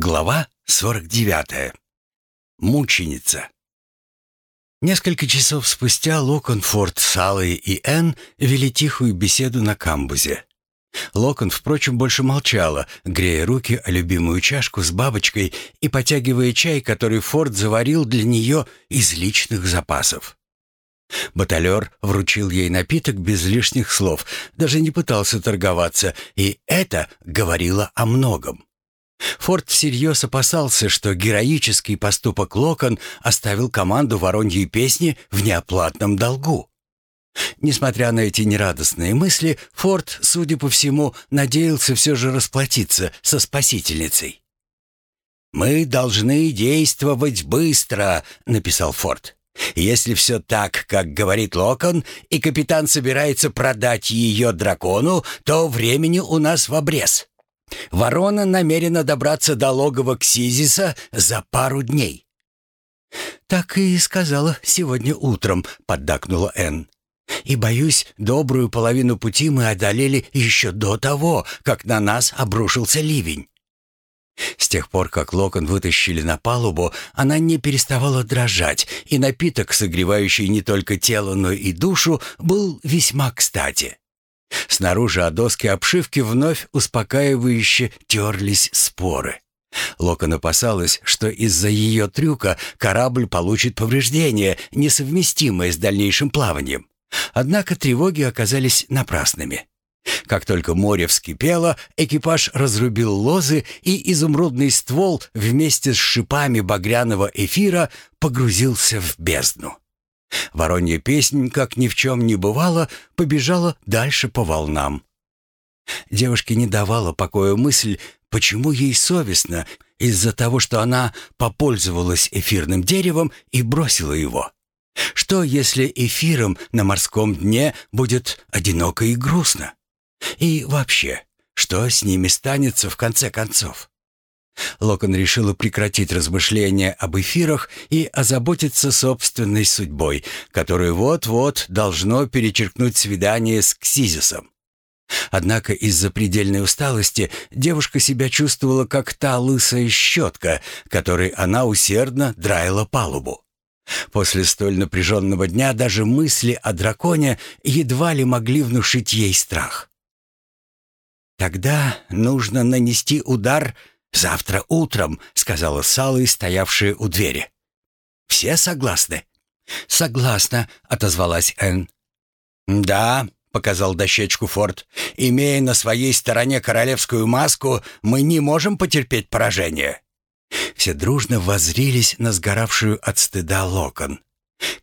Глава 49. Мученица. Несколько часов спустя Локонфорд, Салли и Энн вели тихую беседу на камбузе. Локон, впрочем, больше молчала, грея руки о любимую чашку с бабочкой и потягивая чай, который Форд заварил для нее из личных запасов. Баталер вручил ей напиток без лишних слов, даже не пытался торговаться, и это говорило о многом. Форд всерьез опасался, что героический поступок Локон оставил команду «Вороньей песни» в неоплатном долгу. Несмотря на эти нерадостные мысли, Форд, судя по всему, надеялся все же расплатиться со спасительницей. «Мы должны действовать быстро», — написал Форд. «Если все так, как говорит Локон, и капитан собирается продать ее дракону, то времени у нас в обрез. Ворона намерена добраться до логова Ксизиса за пару дней. «Так и сказала сегодня утром», — поддакнула Энн. «И, боюсь, добрую половину пути мы одолели еще до того, как на нас обрушился ливень». С тех пор, как Локон вытащили на палубу, она не переставала дрожать, и напиток, согревающий не только тело, но и душу, был весьма кстати. Снаружи о доски обшивки вновь успокаивающе терлись споры. Локон опасалась, что из-за ее трюка корабль получит повреждения, несовместимые с дальнейшим плаванием. Однако тревоги оказались напрасными. Как только море вскипело, экипаж разрубил лозы, и изумрудный ствол вместе с шипами багряного эфира погрузился в бездну. Воронья песнь, как ни в чем не бывало, побежала дальше по волнам. Девушке не давала покоя мысль, почему ей совестно из-за того, что она попользовалась эфирным деревом и бросила его. Что, если эфиром на морском дне будет одиноко и грустно? И вообще, что с ними станется в конце концов? Локон решила прекратить размышления об эфирах и озаботиться собственной судьбой, которую вот-вот должно перечеркнуть свидание с Ксизисом. Однако из-за предельной усталости девушка себя чувствовала как та лысая щетка, которой она усердно драила палубу. После столь напряженного дня даже мысли о драконе едва ли могли внушить ей страх. «Тогда нужно нанести удар «Завтра утром», — сказала Салли, стоявшая у двери. «Все согласны?» «Согласна», — отозвалась Энн. «Да», — показал дощечку Форд, — «имея на своей стороне королевскую маску, мы не можем потерпеть поражение». Все дружно воззрились на сгоравшую от стыда локон.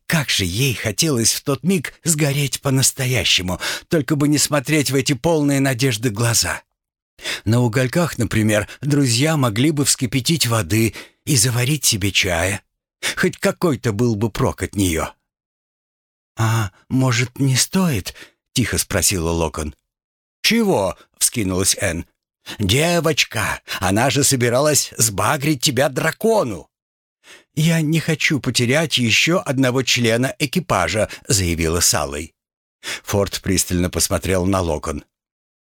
Как же ей хотелось в тот миг сгореть по-настоящему, только бы не смотреть в эти полные надежды глаза. На угольках, например, друзья могли бы вскипятить воды и заварить себе чая. Хоть какой-то был бы прок от нее. «А может, не стоит?» — тихо спросила Локон. «Чего?» — вскинулась Энн. «Девочка, она же собиралась сбагрить тебя дракону!» «Я не хочу потерять еще одного члена экипажа», — заявила Салой. Форд пристально посмотрел на Локон.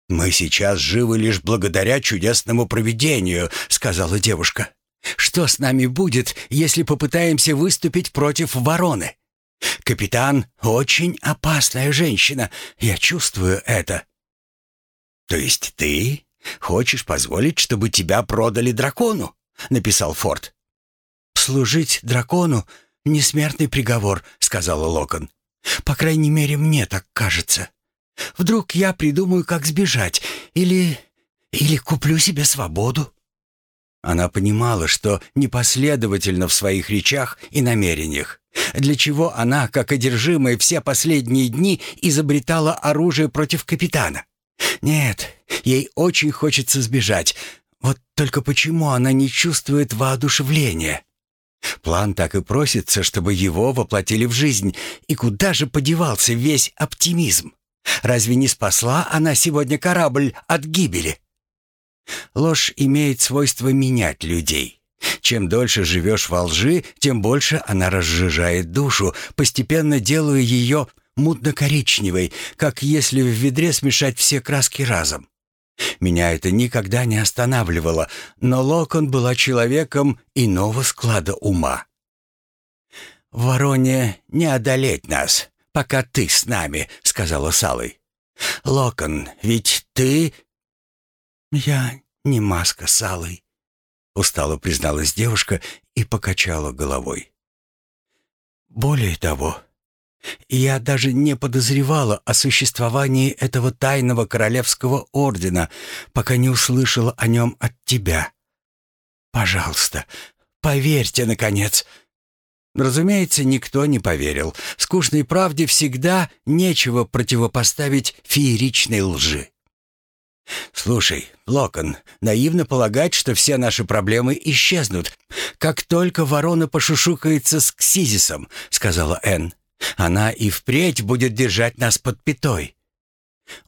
«Мы сейчас живы лишь благодаря чудесному провидению», — сказала девушка. «Что с нами будет, если попытаемся выступить против вороны? Капитан — очень опасная женщина, я чувствую это». «То есть ты хочешь позволить, чтобы тебя продали дракону?» — написал Форд. «Служить дракону — несмертный приговор», — сказала Локон. «По крайней мере, мне так кажется». Вдруг я придумаю, как сбежать, или... или куплю себе свободу». Она понимала, что непоследовательна в своих речах и намерениях, для чего она, как одержимая все последние дни, изобретала оружие против капитана. Нет, ей очень хочется сбежать, вот только почему она не чувствует воодушевления? План так и просится, чтобы его воплотили в жизнь, и куда же подевался весь оптимизм? Разве не спасла она сегодня корабль от гибели? Ложь имеет свойство менять людей. Чем дольше живешь во лжи, тем больше она разжижает душу, постепенно делая ее мутно-коричневой, как если в ведре смешать все краски разом. Меня это никогда не останавливало, но Локон была человеком иного склада ума. «Вороне не одолеть нас, пока ты с нами», — сказала Салой. «Локон, ведь ты...» «Я не маска Салой», — устало призналась девушка и покачала головой. «Более того, я даже не подозревала о существовании этого тайного королевского ордена, пока не услышала о нем от тебя. Пожалуйста, поверьте, наконец». Разумеется, никто не поверил. Скучной правде всегда нечего противопоставить фееричной лжи. «Слушай, Локон, наивно полагать, что все наши проблемы исчезнут, как только ворона пошушукается с Ксизисом», — сказала Энн. Она и впредь будет держать нас под пятой.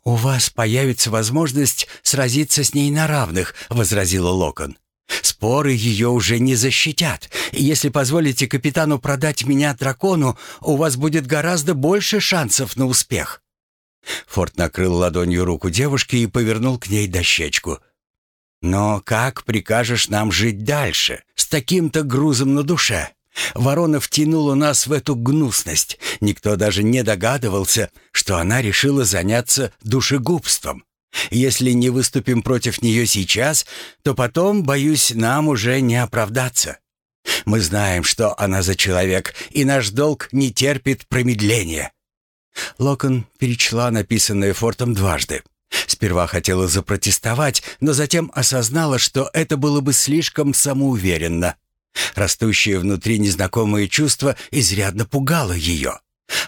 У вас появится возможность сразиться с ней на равных, возразила Локон. Споры ее уже не защитят. Если позволите капитану продать меня дракону, у вас будет гораздо больше шансов на успех. Форд накрыл ладонью руку девушки и повернул к ней дощечку. «Но как прикажешь нам жить дальше, с таким-то грузом на душе?» Ворона втянула нас в эту гнусность. Никто даже не догадывался, что она решила заняться душегубством. Если не выступим против нее сейчас, то потом, боюсь, нам уже не оправдаться. Мы знаем, что она за человек, и наш долг не терпит промедления». Локон перечла написанное Фортом дважды. Сперва хотела запротестовать, но затем осознала, что это было бы слишком самоуверенно. Растущее внутри незнакомое чувство изрядно пугало ее.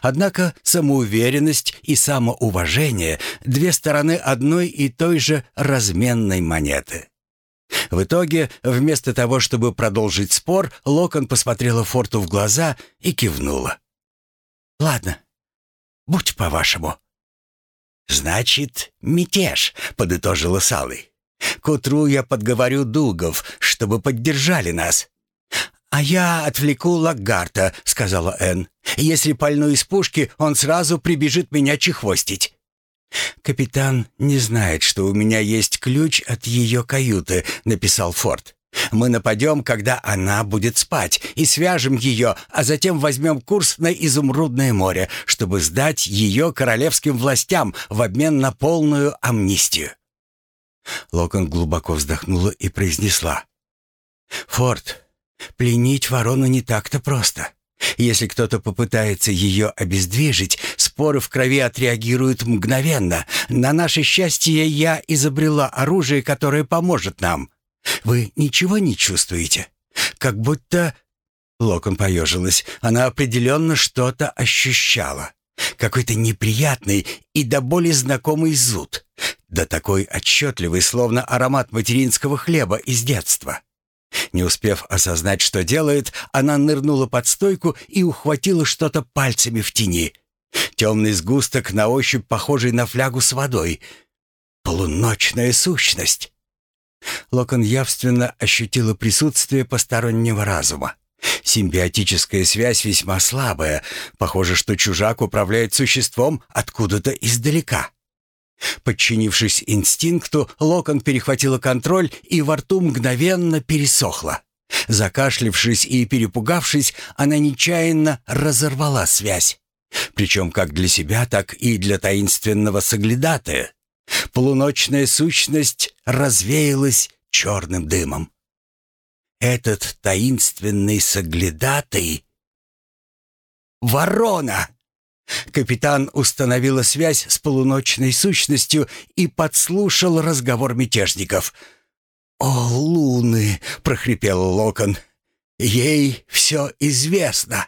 Однако самоуверенность и самоуважение — две стороны одной и той же разменной монеты. В итоге, вместо того, чтобы продолжить спор, Локон посмотрела Форту в глаза и кивнула. «Ладно, будь по-вашему». «Значит, мятеж», — подытожила Салый. «К утру я подговорю Дугов, чтобы поддержали нас. «А я отвлеку Лагарта», — сказала Энн. «Если пальну из пушки, он сразу прибежит меня чехвостить». «Капитан не знает, что у меня есть ключ от ее каюты», — написал Форд. «Мы нападем, когда она будет спать, и свяжем ее, а затем возьмем курс на Изумрудное море, чтобы сдать ее королевским властям в обмен на полную амнистию». Локон глубоко вздохнула и произнесла. «Форд, Пленить ворону не так-то просто. Если кто-то попытается ее обездвижить, споры в крови отреагируют мгновенно. На наше счастье я изобрела оружие, которое поможет нам. Вы ничего не чувствуете? Как будто...» Локон поежилась. Она определенно что-то ощущала. Какой-то неприятный и до боли знакомый зуд. Да такой отчетливый, словно аромат материнского хлеба из детства. Не успев осознать, что делает, она нырнула под стойку и ухватила что-то пальцами в тени. Темный сгусток, на ощупь похожий на флягу с водой. Полуночная сущность. Локон явственно ощутила присутствие постороннего разума. Симбиотическая связь весьма слабая. Похоже, что чужак управляет существом откуда-то издалека. Подчинившись инстинкту, Локон перехватила контроль и во рту мгновенно пересохло. Закашлившись и перепугавшись, она нечаянно разорвала связь. Причем как для себя, так и для таинственного соглядатая. Полуночная сущность развеялась черным дымом. Этот таинственный соглядатый — ворона! Капитан установила связь с полуночной сущностью и подслушал разговор мятежников. «О, луны!» — прохрипел Локон. «Ей все известно!»